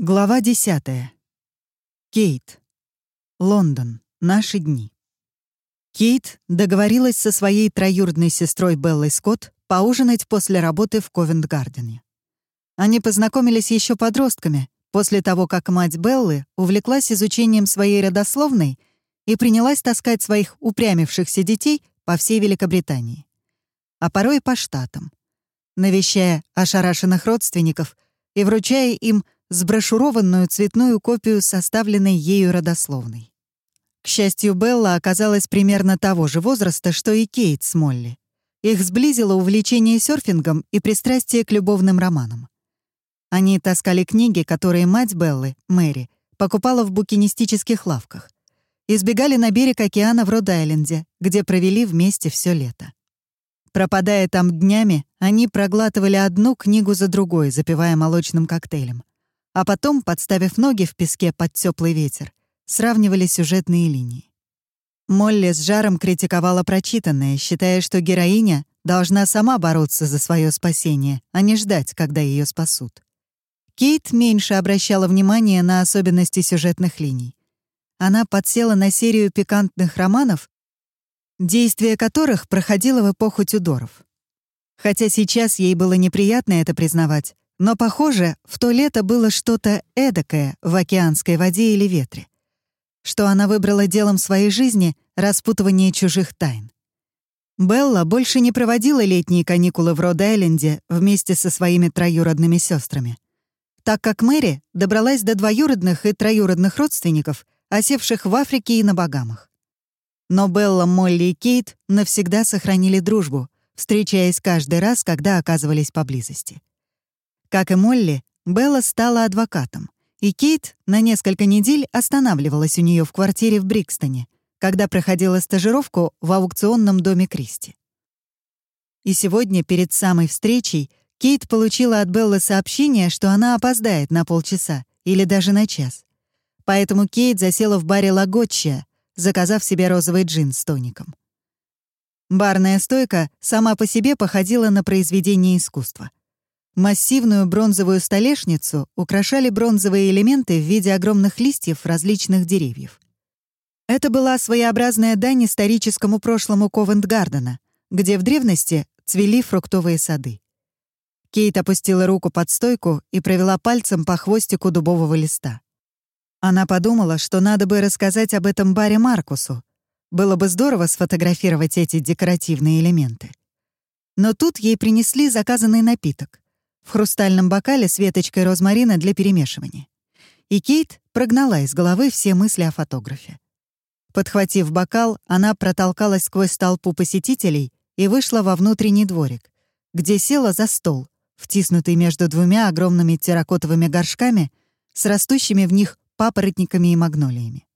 Глава 10. Кейт. Лондон. Наши дни. Кейт договорилась со своей троюродной сестрой Беллой Скотт поужинать после работы в Ковент-Гардене. Они познакомились еще подростками, после того, как мать Беллы увлеклась изучением своей родословной и принялась таскать своих упрямившихся детей по всей Великобритании. А порой по штатам, навещая ошарашенных родственников и вручая им сброшурованную цветную копию составленной ею родословной. К счастью, Белла оказалась примерно того же возраста, что и Кейт с Молли. Их сблизило увлечение серфингом и пристрастие к любовным романам. Они таскали книги, которые мать Беллы, Мэри, покупала в букинистических лавках. Избегали на берег океана в Род-Айленде, где провели вместе все лето. Пропадая там днями, они проглатывали одну книгу за другой, запивая молочным коктейлем а потом, подставив ноги в песке под теплый ветер, сравнивали сюжетные линии. Молли с жаром критиковала прочитанное, считая, что героиня должна сама бороться за свое спасение, а не ждать, когда ее спасут. Кейт меньше обращала внимание на особенности сюжетных линий. Она подсела на серию пикантных романов, действие которых проходило в эпоху Тюдоров. Хотя сейчас ей было неприятно это признавать, но, похоже, в то лето было что-то эдакое в океанской воде или ветре. Что она выбрала делом своей жизни — распутывание чужих тайн. Белла больше не проводила летние каникулы в Род-Айленде вместе со своими троюродными сестрами, так как Мэри добралась до двоюродных и троюродных родственников, осевших в Африке и на Багамах. Но Белла, Молли и Кейт навсегда сохранили дружбу, встречаясь каждый раз, когда оказывались поблизости. Как и Молли, Белла стала адвокатом, и Кейт на несколько недель останавливалась у нее в квартире в Брикстоне, когда проходила стажировку в аукционном доме Кристи. И сегодня, перед самой встречей, Кейт получила от Беллы сообщение, что она опоздает на полчаса или даже на час. Поэтому Кейт засела в баре «Лаготчия», заказав себе розовый джин с тоником. Барная стойка сама по себе походила на произведение искусства — Массивную бронзовую столешницу украшали бронзовые элементы в виде огромных листьев различных деревьев. Это была своеобразная дань историческому прошлому Ковент-Гардена, где в древности цвели фруктовые сады. Кейт опустила руку под стойку и провела пальцем по хвостику дубового листа. Она подумала, что надо бы рассказать об этом баре Маркусу. Было бы здорово сфотографировать эти декоративные элементы. Но тут ей принесли заказанный напиток в хрустальном бокале с веточкой розмарина для перемешивания. И Кейт прогнала из головы все мысли о фотографе. Подхватив бокал, она протолкалась сквозь толпу посетителей и вышла во внутренний дворик, где села за стол, втиснутый между двумя огромными терракотовыми горшками с растущими в них папоротниками и магнолиями.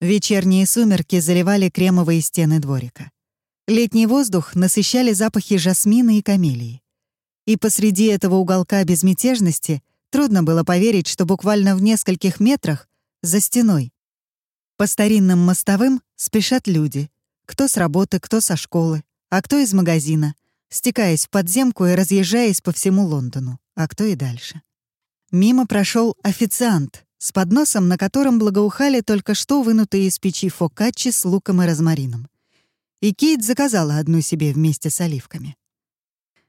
Вечерние сумерки заливали кремовые стены дворика. Летний воздух насыщали запахи жасмина и камелии. И посреди этого уголка безмятежности трудно было поверить, что буквально в нескольких метрах за стеной по старинным мостовым спешат люди, кто с работы, кто со школы, а кто из магазина, стекаясь в подземку и разъезжаясь по всему Лондону, а кто и дальше. Мимо прошел официант с подносом, на котором благоухали только что вынутые из печи фокаччи с луком и розмарином. И Кейт заказала одну себе вместе с оливками.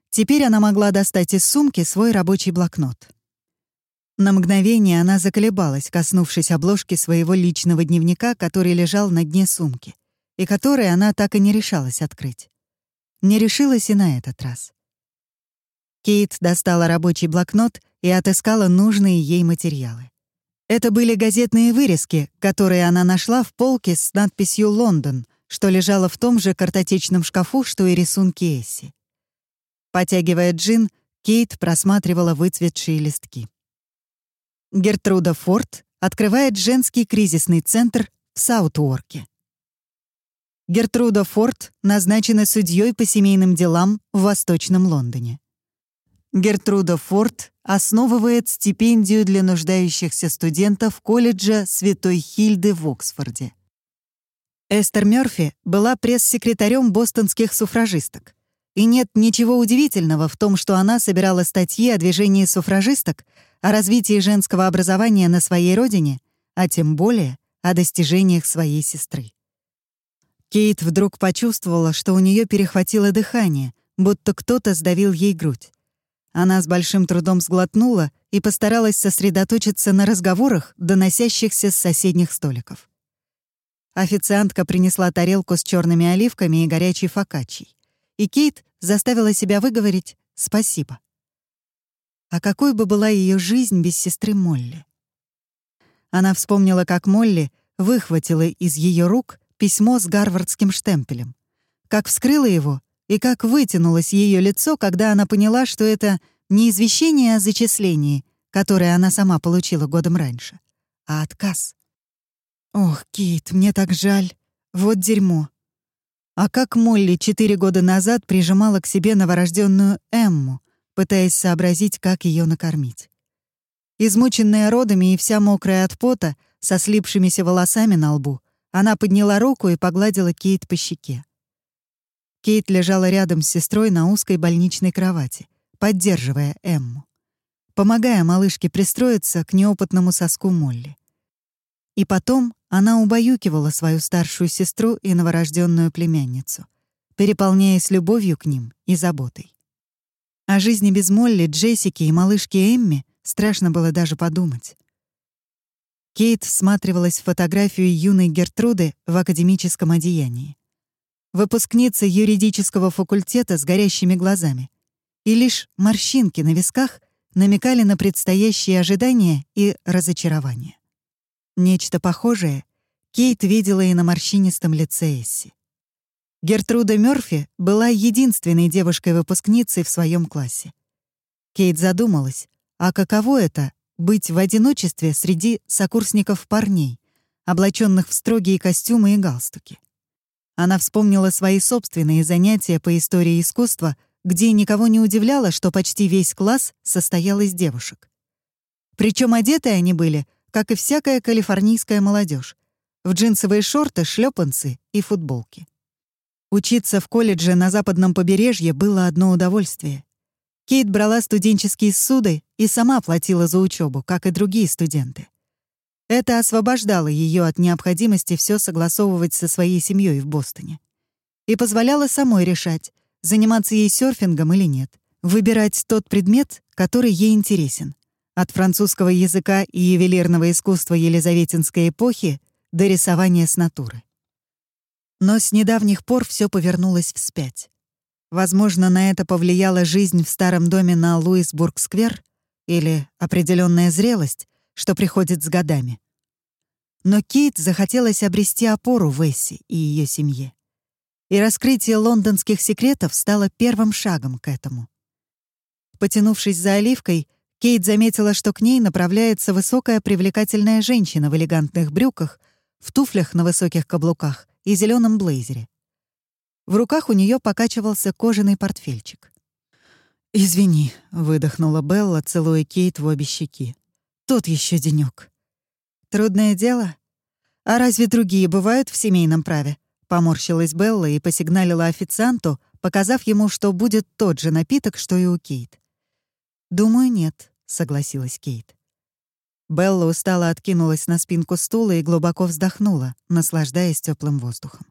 Теперь она могла достать из сумки свой рабочий блокнот. На мгновение она заколебалась, коснувшись обложки своего личного дневника, который лежал на дне сумки, и который она так и не решалась открыть. Не решилась и на этот раз. Кейт достала рабочий блокнот и отыскала нужные ей материалы. Это были газетные вырезки, которые она нашла в полке с надписью «Лондон», что лежало в том же картотечном шкафу, что и рисунки Эсси. Потягивая джин, Кейт просматривала выцветшие листки. Гертруда Форд открывает женский кризисный центр в Саутуорке. Гертруда Форд назначена судьей по семейным делам в Восточном Лондоне. Гертруда Форд основывает стипендию для нуждающихся студентов колледжа Святой Хильды в Оксфорде. Эстер Мёрфи была пресс-секретарем бостонских суфражисток И нет ничего удивительного в том, что она собирала статьи о движении суфражисток, о развитии женского образования на своей родине, а тем более о достижениях своей сестры. Кейт вдруг почувствовала, что у нее перехватило дыхание, будто кто-то сдавил ей грудь. Она с большим трудом сглотнула и постаралась сосредоточиться на разговорах, доносящихся с соседних столиков. Официантка принесла тарелку с черными оливками и горячей фокаччей. И Кейт заставила себя выговорить «спасибо». А какой бы была ее жизнь без сестры Молли? Она вспомнила, как Молли выхватила из ее рук письмо с гарвардским штемпелем, как вскрыла его и как вытянулось ее лицо, когда она поняла, что это не извещение о зачислении, которое она сама получила годом раньше, а отказ. «Ох, Кейт, мне так жаль. Вот дерьмо». А как Молли четыре года назад прижимала к себе новорожденную Эмму, пытаясь сообразить, как ее накормить. Измученная родами и вся мокрая от пота, со слипшимися волосами на лбу, она подняла руку и погладила Кейт по щеке. Кейт лежала рядом с сестрой на узкой больничной кровати, поддерживая Эмму, помогая малышке пристроиться к неопытному соску Молли. И потом она убаюкивала свою старшую сестру и новорожденную племянницу, переполняясь любовью к ним и заботой. О жизни без Молли, Джессики и малышки Эмми страшно было даже подумать. Кейт всматривалась в фотографию юной Гертруды в академическом одеянии выпускница юридического факультета с горящими глазами. И лишь морщинки на висках намекали на предстоящие ожидания и разочарование. Нечто похожее Кейт видела и на морщинистом лице Эсси. Гертруда Мёрфи была единственной девушкой-выпускницей в своем классе. Кейт задумалась, а каково это — быть в одиночестве среди сокурсников парней, облаченных в строгие костюмы и галстуки. Она вспомнила свои собственные занятия по истории искусства, где никого не удивляло, что почти весь класс состоял из девушек. Причем одеты они были, как и всякая калифорнийская молодежь, в джинсовые шорты, шлепанцы и футболки. Учиться в колледже на западном побережье было одно удовольствие. Кейт брала студенческие суды и сама платила за учебу, как и другие студенты. Это освобождало ее от необходимости все согласовывать со своей семьей в Бостоне. И позволяло самой решать, заниматься ей серфингом или нет, выбирать тот предмет, который ей интересен. От французского языка и ювелирного искусства Елизаветинской эпохи до рисования с натуры. Но с недавних пор все повернулось вспять. Возможно, на это повлияла жизнь в старом доме на Луисбург-сквер или определенная зрелость, что приходит с годами. Но Кейт захотелось обрести опору в Эсси и ее семье. И раскрытие лондонских секретов стало первым шагом к этому. Потянувшись за оливкой, Кейт заметила, что к ней направляется высокая привлекательная женщина в элегантных брюках, в туфлях на высоких каблуках и зеленом блейзере. В руках у нее покачивался кожаный портфельчик. «Извини», — выдохнула Белла, целуя Кейт в обе щеки. Тот еще денек. Трудное дело? А разве другие бывают в семейном праве? Поморщилась Белла и посигналила официанту, показав ему, что будет тот же напиток, что и у Кейт. «Думаю, нет», — согласилась Кейт. Белла устало откинулась на спинку стула и глубоко вздохнула, наслаждаясь теплым воздухом.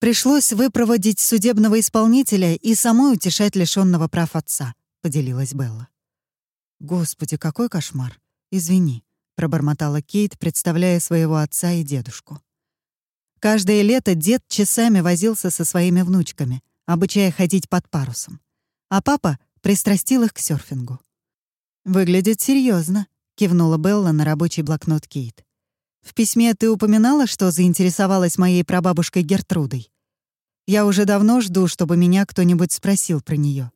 «Пришлось выпроводить судебного исполнителя и самой утешать лишенного прав отца», — поделилась Белла. «Господи, какой кошмар! Извини», — пробормотала Кейт, представляя своего отца и дедушку. Каждое лето дед часами возился со своими внучками, обучая ходить под парусом. А папа пристрастил их к серфингу. «Выглядит серьезно, кивнула Белла на рабочий блокнот Кейт. «В письме ты упоминала, что заинтересовалась моей прабабушкой Гертрудой? Я уже давно жду, чтобы меня кто-нибудь спросил про нее.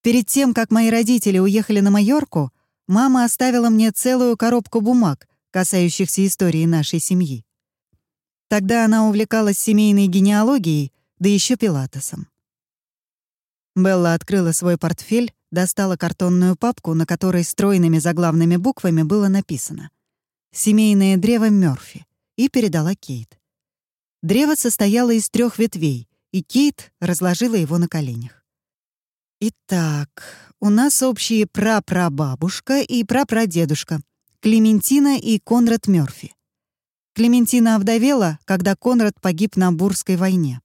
Перед тем, как мои родители уехали на Майорку, мама оставила мне целую коробку бумаг, касающихся истории нашей семьи. Тогда она увлекалась семейной генеалогией, да еще пилатесом. Белла открыла свой портфель, достала картонную папку, на которой стройными заглавными буквами было написано «Семейное древо Мёрфи» и передала Кейт. Древо состояло из трех ветвей, и Кейт разложила его на коленях. «Итак, у нас общие прапрабабушка и прапрадедушка, Клементина и Конрад Мёрфи. Клементина овдовела, когда Конрад погиб на Бурской войне.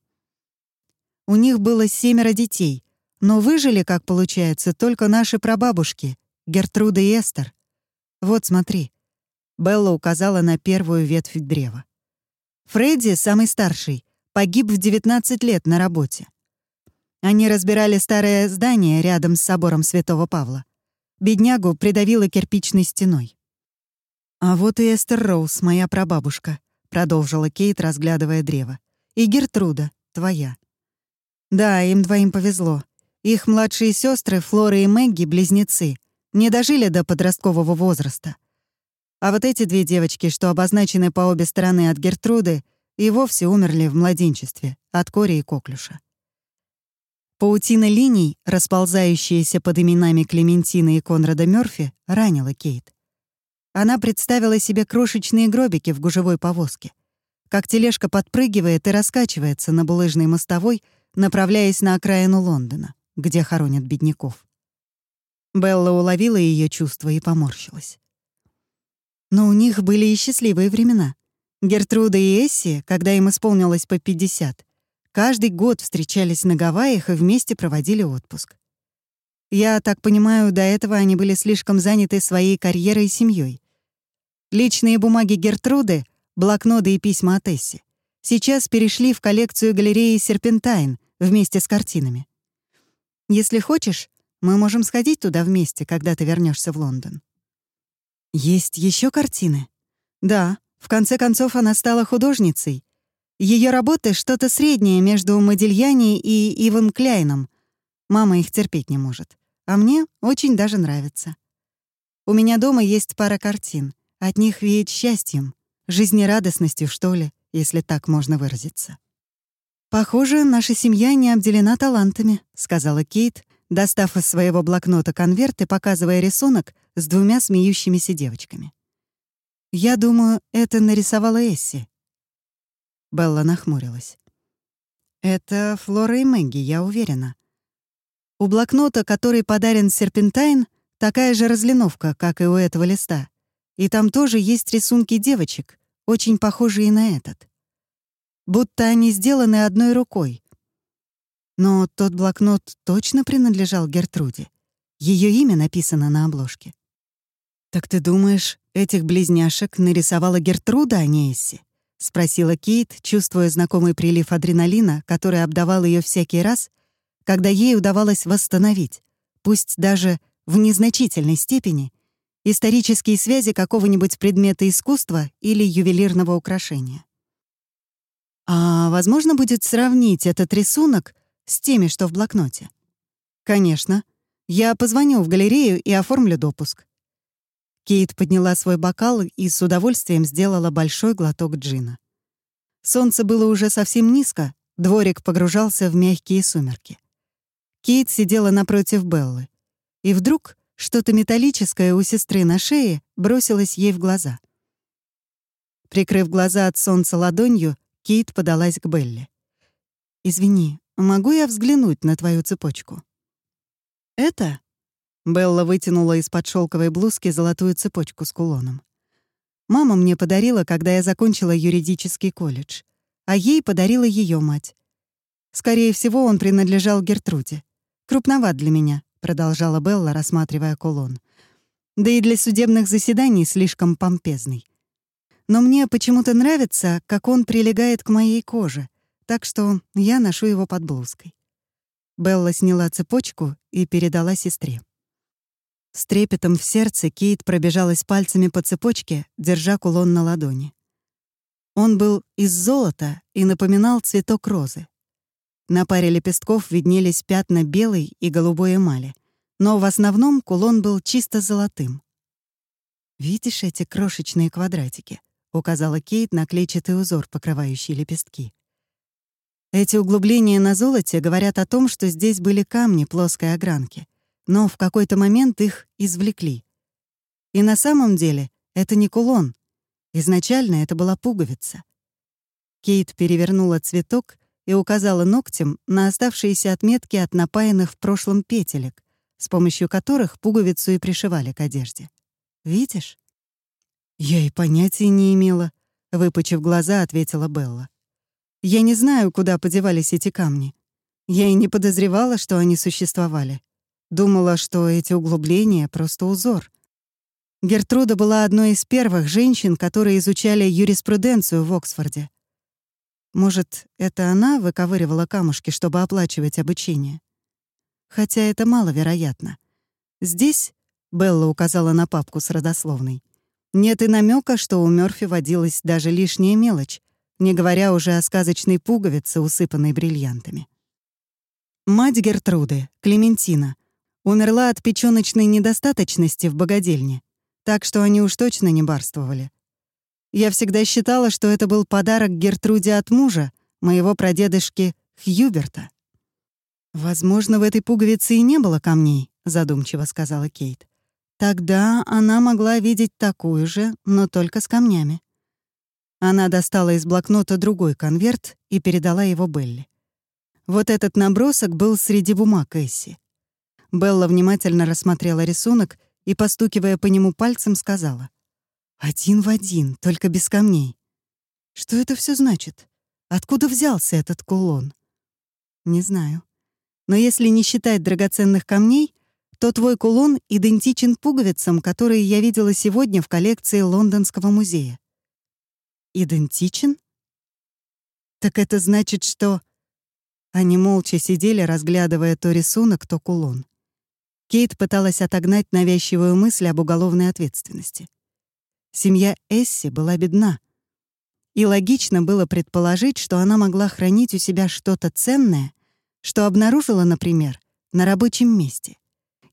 У них было семеро детей, но выжили, как получается, только наши прабабушки, Гертруда и Эстер. Вот смотри. Белла указала на первую ветвь древа. Фредди, самый старший, погиб в 19 лет на работе. Они разбирали старое здание рядом с собором Святого Павла. Беднягу придавило кирпичной стеной. «А вот и Эстер Роуз, моя прабабушка», — продолжила Кейт, разглядывая древо. «И Гертруда, твоя». «Да, им двоим повезло. Их младшие сестры Флора и Мэгги, близнецы, не дожили до подросткового возраста. А вот эти две девочки, что обозначены по обе стороны от Гертруды, и вовсе умерли в младенчестве от кори и коклюша. Паутина линий, расползающаяся под именами Клементины и Конрада Мёрфи, ранила Кейт. Она представила себе крошечные гробики в гужевой повозке, как тележка подпрыгивает и раскачивается на булыжной мостовой, направляясь на окраину Лондона, где хоронят бедняков. Белла уловила ее чувства и поморщилась. Но у них были и счастливые времена. Гертруда и Эсси, когда им исполнилось по 50, каждый год встречались на Гавайях и вместе проводили отпуск. Я так понимаю, до этого они были слишком заняты своей карьерой и семьей. Личные бумаги Гертруды, блокноты и письма от Эсси сейчас перешли в коллекцию галереи «Серпентайн» вместе с картинами. Если хочешь, мы можем сходить туда вместе, когда ты вернешься в Лондон. Есть еще картины? Да, в конце концов она стала художницей. Ее работы что-то среднее между Модильяни и Иван Кляйном. Мама их терпеть не может. А мне очень даже нравится. У меня дома есть пара картин. От них веет счастьем, жизнерадостностью, что ли, если так можно выразиться. «Похоже, наша семья не обделена талантами», — сказала Кейт, достав из своего блокнота конверт и показывая рисунок с двумя смеющимися девочками. «Я думаю, это нарисовала Эсси». Белла нахмурилась. «Это Флора и Мэгги, я уверена. У блокнота, который подарен Серпентайн, такая же разлиновка, как и у этого листа. И там тоже есть рисунки девочек, очень похожие на этот. Будто они сделаны одной рукой. Но тот блокнот точно принадлежал Гертруде. Ее имя написано на обложке. «Так ты думаешь, этих близняшек нарисовала Гертруда, а не Эсси?» — спросила Кейт, чувствуя знакомый прилив адреналина, который обдавал ее всякий раз, когда ей удавалось восстановить, пусть даже в незначительной степени, исторические связи какого-нибудь предмета искусства или ювелирного украшения. А возможно будет сравнить этот рисунок с теми, что в блокноте? Конечно. Я позвоню в галерею и оформлю допуск. Кейт подняла свой бокал и с удовольствием сделала большой глоток джина. Солнце было уже совсем низко, дворик погружался в мягкие сумерки. Кейт сидела напротив Беллы. И вдруг что-то металлическое у сестры на шее бросилось ей в глаза. Прикрыв глаза от солнца ладонью, Кейт подалась к Белле. «Извини, могу я взглянуть на твою цепочку?» «Это?» Белла вытянула из-под шелковой блузки золотую цепочку с кулоном. «Мама мне подарила, когда я закончила юридический колледж, а ей подарила ее мать. Скорее всего, он принадлежал Гертруде. Крупноват для меня продолжала Белла, рассматривая кулон. Да и для судебных заседаний слишком помпезный. Но мне почему-то нравится, как он прилегает к моей коже, так что я ношу его под блузкой. Белла сняла цепочку и передала сестре. С трепетом в сердце Кейт пробежалась пальцами по цепочке, держа кулон на ладони. Он был из золота и напоминал цветок розы. На паре лепестков виднелись пятна белой и голубой эмали, но в основном кулон был чисто золотым. «Видишь эти крошечные квадратики?» — указала Кейт на клетчатый узор, покрывающий лепестки. Эти углубления на золоте говорят о том, что здесь были камни плоской огранки, но в какой-то момент их извлекли. И на самом деле это не кулон. Изначально это была пуговица. Кейт перевернула цветок и указала ногтем на оставшиеся отметки от напаянных в прошлом петелек, с помощью которых пуговицу и пришивали к одежде. «Видишь?» «Я и понятия не имела», — выпучив глаза, ответила Белла. «Я не знаю, куда подевались эти камни. Я и не подозревала, что они существовали. Думала, что эти углубления — просто узор. Гертруда была одной из первых женщин, которые изучали юриспруденцию в Оксфорде. Может, это она выковыривала камушки, чтобы оплачивать обучение? Хотя это маловероятно. Здесь, Белла указала на папку с родословной, нет и намека, что у Мёрфи водилась даже лишняя мелочь, не говоря уже о сказочной пуговице, усыпанной бриллиантами. Мать Гертруды, Клементина, умерла от печёночной недостаточности в богадельне, так что они уж точно не барствовали. Я всегда считала, что это был подарок Гертруде от мужа, моего прадедушки Хьюберта. «Возможно, в этой пуговице и не было камней», — задумчиво сказала Кейт. Тогда она могла видеть такую же, но только с камнями. Она достала из блокнота другой конверт и передала его Белли. Вот этот набросок был среди бумаг Эсси. Белла внимательно рассмотрела рисунок и, постукивая по нему пальцем, сказала. «Один в один, только без камней. Что это все значит? Откуда взялся этот кулон?» «Не знаю. Но если не считать драгоценных камней, то твой кулон идентичен пуговицам, которые я видела сегодня в коллекции Лондонского музея. Идентичен? Так это значит, что... Они молча сидели, разглядывая то рисунок, то кулон. Кейт пыталась отогнать навязчивую мысль об уголовной ответственности. Семья Эсси была бедна. И логично было предположить, что она могла хранить у себя что-то ценное, что обнаружила, например, на рабочем месте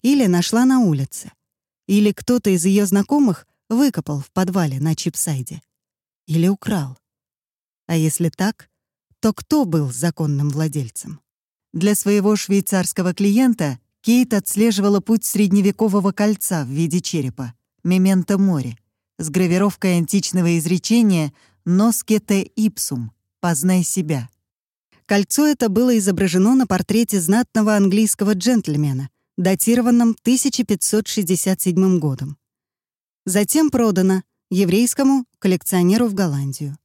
или нашла на улице, или кто-то из ее знакомых выкопал в подвале на Чипсайде, или украл. А если так, то кто был законным владельцем? Для своего швейцарского клиента Кейт отслеживала путь средневекового кольца в виде черепа, мементо море, с гравировкой античного изречения «Носке те ипсум» — «Познай себя». Кольцо это было изображено на портрете знатного английского джентльмена, датированном 1567 годом. Затем продано еврейскому коллекционеру в Голландию.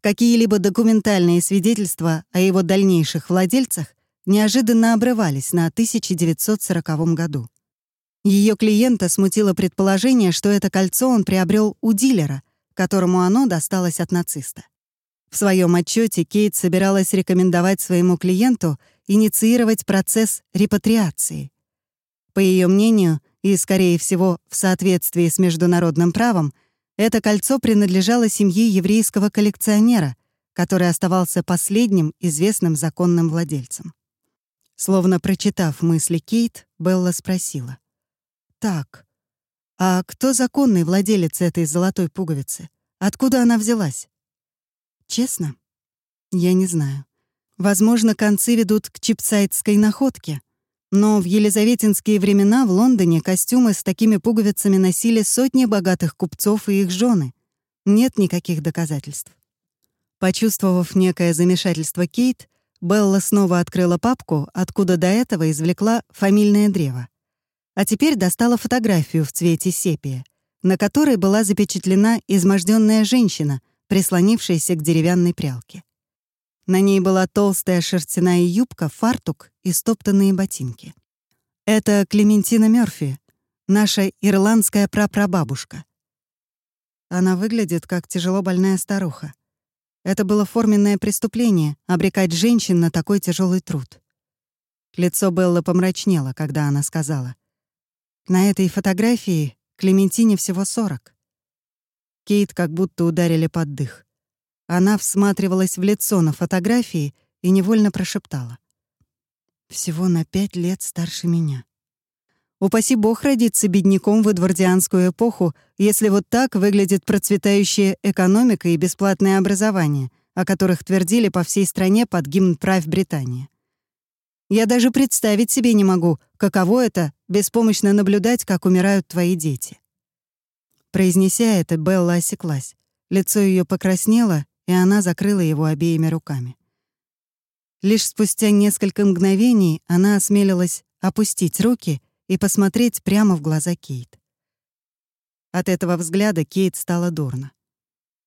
Какие-либо документальные свидетельства о его дальнейших владельцах неожиданно обрывались на 1940 году. Ее клиента смутило предположение, что это кольцо он приобрел у дилера, которому оно досталось от нациста. В своем отчете Кейт собиралась рекомендовать своему клиенту инициировать процесс репатриации, по ее мнению, и, скорее всего, в соответствии с международным правом, это кольцо принадлежало семье еврейского коллекционера, который оставался последним известным законным владельцем. Словно прочитав мысли Кейт, Белла спросила. «Так, а кто законный владелец этой золотой пуговицы? Откуда она взялась?» «Честно? Я не знаю. Возможно, концы ведут к чипсайтской находке, но в елизаветинские времена в Лондоне костюмы с такими пуговицами носили сотни богатых купцов и их жены. Нет никаких доказательств. Почувствовав некое замешательство Кейт, Белла снова открыла папку, откуда до этого извлекла фамильное древо. А теперь достала фотографию в цвете сепия, на которой была запечатлена изможденная женщина, прислонившаяся к деревянной прялке. На ней была толстая шерстяная юбка, фартук и стоптанные ботинки. Это Клементина Мёрфи, наша ирландская прапрабабушка. Она выглядит как тяжело больная старуха. Это было форменное преступление — обрекать женщин на такой тяжелый труд. Лицо Беллы помрачнело, когда она сказала. «На этой фотографии Клементине всего сорок». Кейт как будто ударили под дых. Она всматривалась в лицо на фотографии и невольно прошептала. «Всего на пять лет старше меня». Упаси бог родиться бедняком в эдвардианскую эпоху, если вот так выглядит процветающая экономика и бесплатное образование, о которых твердили по всей стране под гимн «Правь Британия». Я даже представить себе не могу, каково это — беспомощно наблюдать, как умирают твои дети. Произнеся это, Белла осеклась. Лицо ее покраснело, и она закрыла его обеими руками. Лишь спустя несколько мгновений она осмелилась опустить руки и посмотреть прямо в глаза Кейт. От этого взгляда Кейт стала дурно.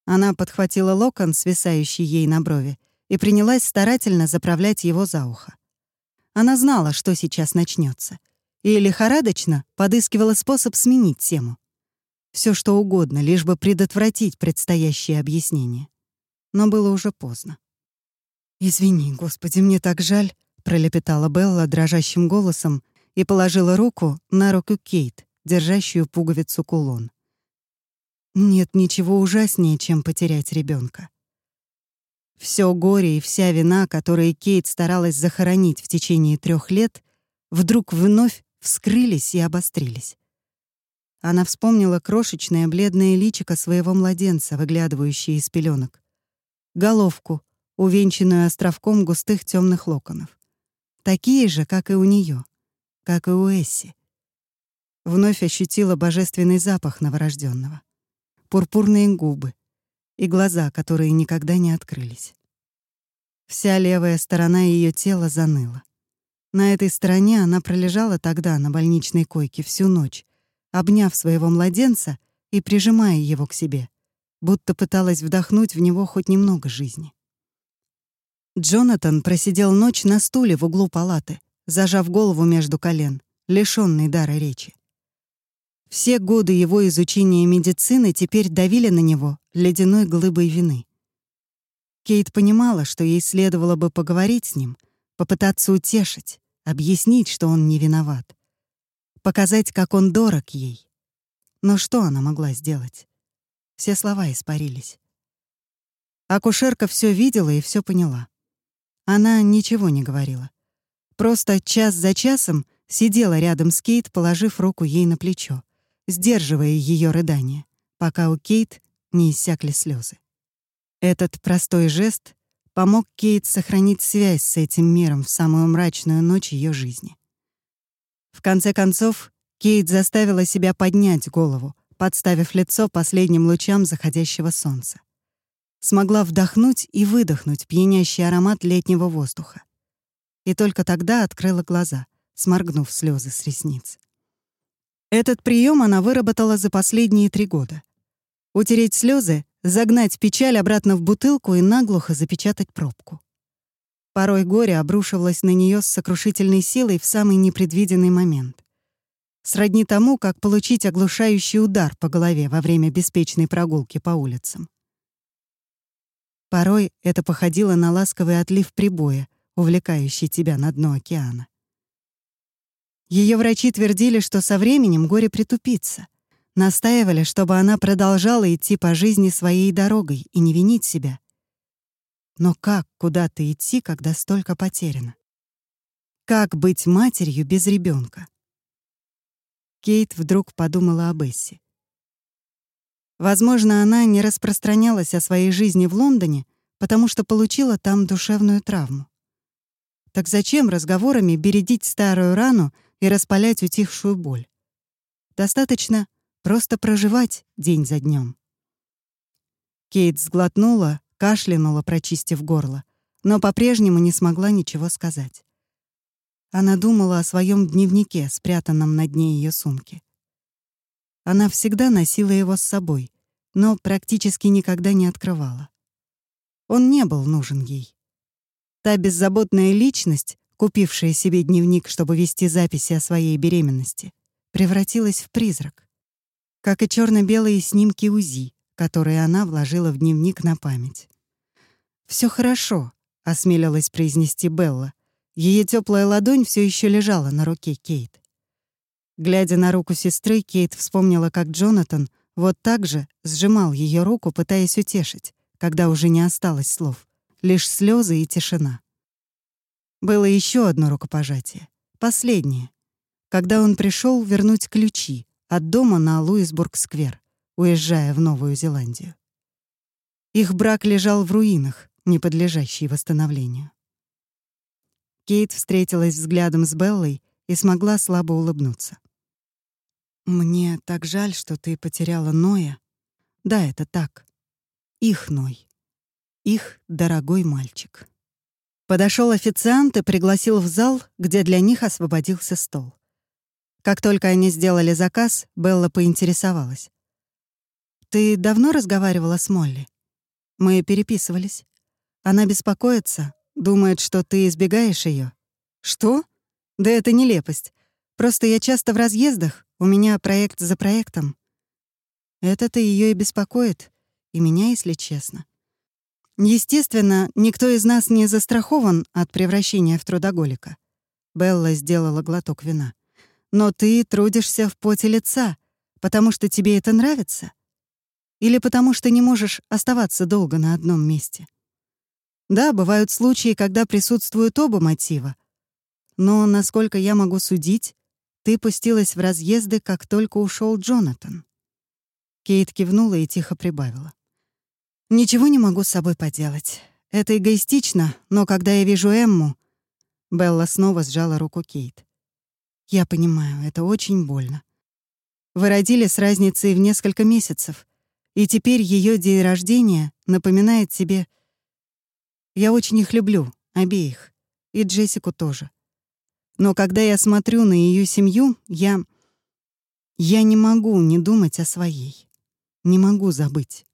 Она подхватила локон, свисающий ей на брови, и принялась старательно заправлять его за ухо. Она знала, что сейчас начнется, и лихорадочно подыскивала способ сменить тему. Все что угодно, лишь бы предотвратить предстоящее объяснение. Но было уже поздно. «Извини, Господи, мне так жаль», — пролепетала Белла дрожащим голосом и положила руку на руку Кейт, держащую пуговицу кулон. Нет ничего ужаснее, чем потерять ребенка. Все горе и вся вина, которые Кейт старалась захоронить в течение трех лет, вдруг вновь вскрылись и обострились. Она вспомнила крошечное бледное личико своего младенца, выглядывающее из пеленок, головку, увенчанную островком густых темных локонов. Такие же, как и у нее, как и у Эсси. Вновь ощутила божественный запах новорожденного, пурпурные губы и глаза, которые никогда не открылись. Вся левая сторона ее тела заныла. На этой стороне она пролежала тогда на больничной койке всю ночь, обняв своего младенца и прижимая его к себе, будто пыталась вдохнуть в него хоть немного жизни. Джонатан просидел ночь на стуле в углу палаты, зажав голову между колен, лишённый дара речи. Все годы его изучения медицины теперь давили на него ледяной глыбой вины. Кейт понимала, что ей следовало бы поговорить с ним, попытаться утешить, объяснить, что он не виноват, показать, как он дорог ей. Но что она могла сделать? Все слова испарились. Акушерка все видела и все поняла. Она ничего не говорила. Просто час за часом сидела рядом с Кейт, положив руку ей на плечо, сдерживая ее рыдание, пока у Кейт не иссякли слезы. Этот простой жест помог Кейт сохранить связь с этим миром в самую мрачную ночь ее жизни. В конце концов, Кейт заставила себя поднять голову, подставив лицо последним лучам заходящего солнца смогла вдохнуть и выдохнуть пьянящий аромат летнего воздуха. И только тогда открыла глаза, сморгнув слезы с ресниц. Этот прием она выработала за последние три года. Утереть слезы, загнать печаль обратно в бутылку и наглухо запечатать пробку. Порой горе обрушивалось на нее с сокрушительной силой в самый непредвиденный момент. Сродни тому, как получить оглушающий удар по голове во время беспечной прогулки по улицам. Порой это походило на ласковый отлив прибоя, увлекающий тебя на дно океана. Ее врачи твердили, что со временем горе притупится. Настаивали, чтобы она продолжала идти по жизни своей дорогой и не винить себя. Но как куда-то идти, когда столько потеряно? Как быть матерью без ребенка? Кейт вдруг подумала об Эсси. Возможно, она не распространялась о своей жизни в Лондоне, потому что получила там душевную травму. Так зачем разговорами бередить старую рану и распалять утихшую боль? Достаточно просто проживать день за днем. Кейт сглотнула, кашлянула, прочистив горло, но по-прежнему не смогла ничего сказать. Она думала о своем дневнике, спрятанном на дне ее сумки. Она всегда носила его с собой, но практически никогда не открывала. Он не был нужен ей. Та беззаботная личность, купившая себе дневник, чтобы вести записи о своей беременности, превратилась в призрак. Как и черно белые снимки УЗИ, которые она вложила в дневник на память. Все хорошо», — осмелилась произнести Белла. Ее теплая ладонь все еще лежала на руке Кейт. Глядя на руку сестры, Кейт вспомнила, как Джонатан вот так же сжимал ее руку, пытаясь утешить, когда уже не осталось слов, лишь слезы и тишина. Было еще одно рукопожатие, последнее, когда он пришел вернуть ключи от дома на Луисбург-сквер, уезжая в Новую Зеландию. Их брак лежал в руинах, не подлежащий восстановлению. Кейт встретилась взглядом с Беллой и смогла слабо улыбнуться. «Мне так жаль, что ты потеряла Ноя. Да, это так. Их Ной. Их дорогой мальчик». Подошел официант и пригласил в зал, где для них освободился стол. Как только они сделали заказ, Белла поинтересовалась. «Ты давно разговаривала с Молли?» «Мы переписывались. Она беспокоится, думает, что ты избегаешь ее. «Что? Да это нелепость. Просто я часто в разъездах, у меня проект за проектом». Это-то ее и беспокоит, и меня, если честно. Естественно, никто из нас не застрахован от превращения в трудоголика. Белла сделала глоток вина. Но ты трудишься в поте лица, потому что тебе это нравится? Или потому что не можешь оставаться долго на одном месте? Да, бывают случаи, когда присутствуют оба мотива. Но, насколько я могу судить, ты пустилась в разъезды, как только ушел Джонатан. Кейт кивнула и тихо прибавила. «Ничего не могу с собой поделать. Это эгоистично, но когда я вижу Эмму...» Белла снова сжала руку Кейт. Я понимаю, это очень больно. Вы родили с разницей в несколько месяцев, и теперь ее день рождения напоминает тебе... Я очень их люблю, обеих, и Джессику тоже. Но когда я смотрю на ее семью, я... Я не могу не думать о своей. Не могу забыть.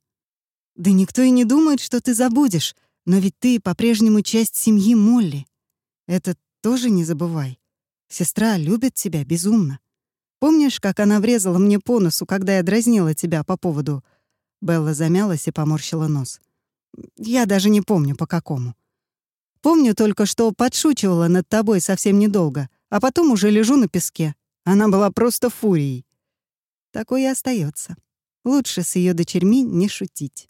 Да никто и не думает, что ты забудешь, но ведь ты по-прежнему часть семьи Молли. Это тоже не забывай. Сестра любит тебя безумно. Помнишь, как она врезала мне по носу, когда я дразнила тебя по поводу...» Белла замялась и поморщила нос. «Я даже не помню, по какому. Помню только, что подшучивала над тобой совсем недолго, а потом уже лежу на песке. Она была просто фурией. Такой и остается. Лучше с ее дочерьми не шутить».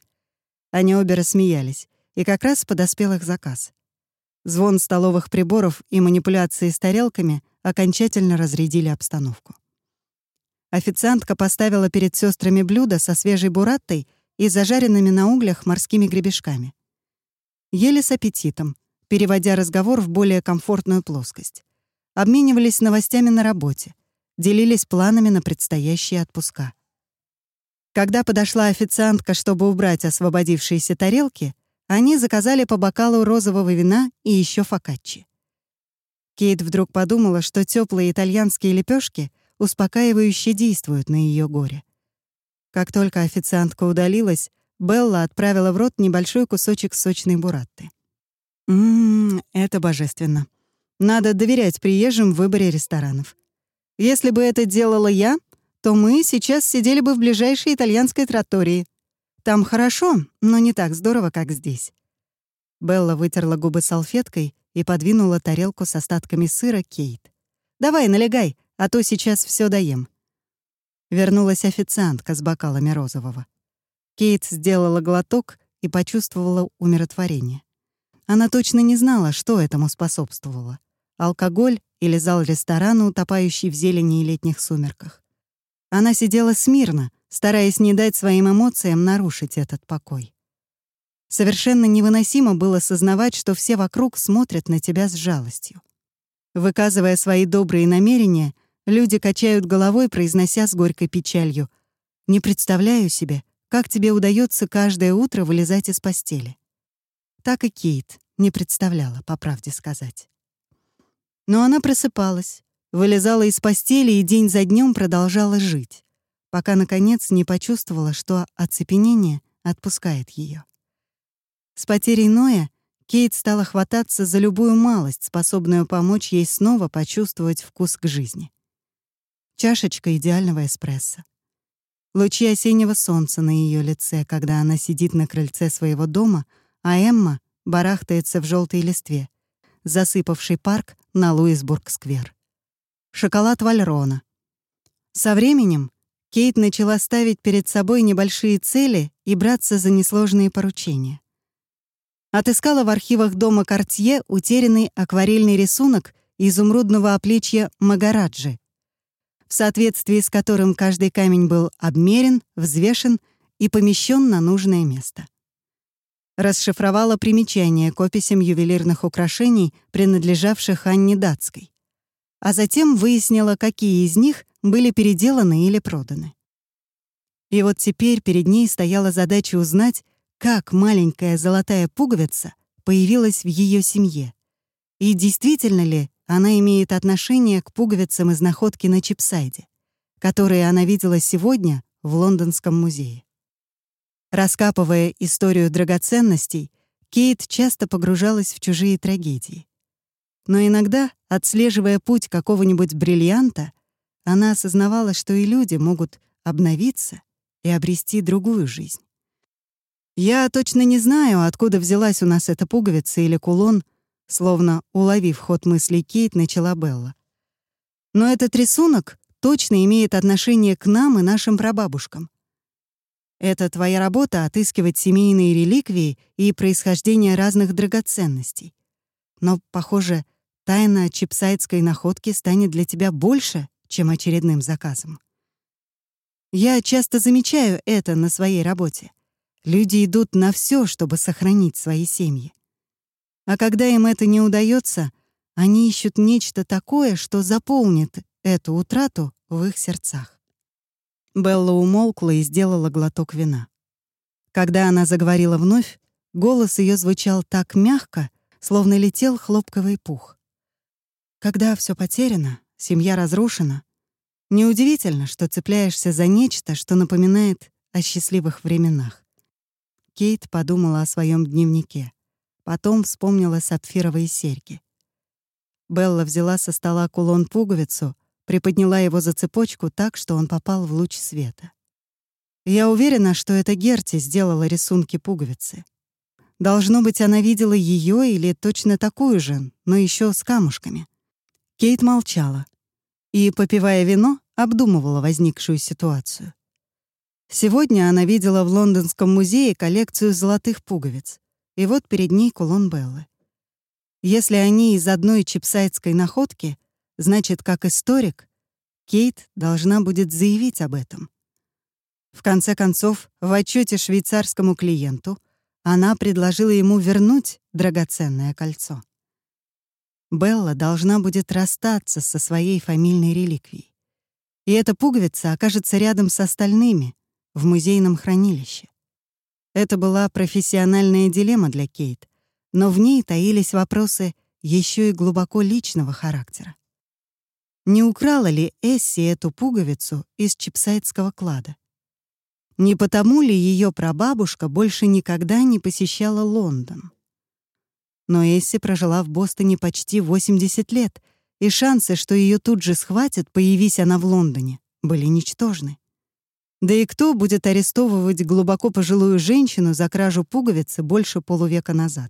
Они обе рассмеялись, и как раз подоспел их заказ. Звон столовых приборов и манипуляции с тарелками окончательно разрядили обстановку. Официантка поставила перед сестрами блюдо со свежей бураттой и зажаренными на углях морскими гребешками. Ели с аппетитом, переводя разговор в более комфортную плоскость. Обменивались новостями на работе, делились планами на предстоящие отпуска. Когда подошла официантка, чтобы убрать освободившиеся тарелки, они заказали по бокалу розового вина и еще фокаччи. Кейт вдруг подумала, что теплые итальянские лепешки успокаивающе действуют на ее горе. Как только официантка удалилась, Белла отправила в рот небольшой кусочек сочной буратты. «Ммм, это божественно. Надо доверять приезжим в выборе ресторанов. Если бы это делала я, то мы сейчас сидели бы в ближайшей итальянской тротории. Там хорошо, но не так здорово, как здесь». Белла вытерла губы салфеткой и подвинула тарелку с остатками сыра Кейт. «Давай, налегай, а то сейчас все доем». Вернулась официантка с бокалами розового. Кейт сделала глоток и почувствовала умиротворение. Она точно не знала, что этому способствовало. Алкоголь или зал ресторана, утопающий в зелени и летних сумерках. Она сидела смирно, стараясь не дать своим эмоциям нарушить этот покой. Совершенно невыносимо было сознавать, что все вокруг смотрят на тебя с жалостью. Выказывая свои добрые намерения, люди качают головой, произнося с горькой печалью «Не представляю себе, как тебе удается каждое утро вылезать из постели». Так и Кейт не представляла, по правде сказать. Но она просыпалась, вылезала из постели и день за днем продолжала жить пока, наконец, не почувствовала, что оцепенение отпускает ее. С потерей Ноя Кейт стала хвататься за любую малость, способную помочь ей снова почувствовать вкус к жизни. Чашечка идеального эспрессо. Лучи осеннего солнца на ее лице, когда она сидит на крыльце своего дома, а Эмма барахтается в желтой листве, засыпавший парк на Луисбург-сквер. Шоколад Вальрона. Со временем Кейт начала ставить перед собой небольшие цели и браться за несложные поручения. Отыскала в архивах дома Кортье утерянный акварельный рисунок изумрудного оплечья Магараджи, в соответствии с которым каждый камень был обмерен, взвешен и помещен на нужное место. Расшифровала примечания к описям ювелирных украшений, принадлежавших Анне Датской. А затем выяснила, какие из них были переделаны или проданы. И вот теперь перед ней стояла задача узнать, как маленькая золотая пуговица появилась в ее семье, и действительно ли она имеет отношение к пуговицам из находки на Чипсайде, которые она видела сегодня в Лондонском музее. Раскапывая историю драгоценностей, Кейт часто погружалась в чужие трагедии. Но иногда, отслеживая путь какого-нибудь бриллианта, она осознавала, что и люди могут обновиться и обрести другую жизнь. Я точно не знаю, откуда взялась у нас эта пуговица или кулон, словно уловив ход мыслей Кейт, начала Белла. Но этот рисунок точно имеет отношение к нам и нашим прабабушкам. Это твоя работа — отыскивать семейные реликвии и происхождение разных драгоценностей. Но, похоже, тайна чипсайдской находки станет для тебя больше, чем очередным заказом. Я часто замечаю это на своей работе. Люди идут на все, чтобы сохранить свои семьи. А когда им это не удается, они ищут нечто такое, что заполнит эту утрату в их сердцах. Белла умолкла и сделала глоток вина. Когда она заговорила вновь, голос ее звучал так мягко, словно летел хлопковый пух. Когда все потеряно, семья разрушена, неудивительно, что цепляешься за нечто, что напоминает о счастливых временах. Кейт подумала о своем дневнике. Потом вспомнила сапфировые серьги. Белла взяла со стола кулон-пуговицу, приподняла его за цепочку так, что он попал в луч света. Я уверена, что это Герти сделала рисунки пуговицы. Должно быть, она видела ее или точно такую же, но еще с камушками. Кейт молчала и, попивая вино, обдумывала возникшую ситуацию. Сегодня она видела в Лондонском музее коллекцию золотых пуговиц, и вот перед ней кулон Беллы. Если они из одной чипсайдской находки, значит, как историк, Кейт должна будет заявить об этом. В конце концов, в отчете швейцарскому клиенту она предложила ему вернуть драгоценное кольцо. Белла должна будет расстаться со своей фамильной реликвией. И эта пуговица окажется рядом с остальными, в музейном хранилище. Это была профессиональная дилемма для Кейт, но в ней таились вопросы еще и глубоко личного характера. Не украла ли Эсси эту пуговицу из чипсайдского клада? Не потому ли ее прабабушка больше никогда не посещала Лондон? Но Эсси прожила в Бостоне почти 80 лет, и шансы, что ее тут же схватят, появись она в Лондоне, были ничтожны. Да и кто будет арестовывать глубоко пожилую женщину за кражу пуговицы больше полувека назад?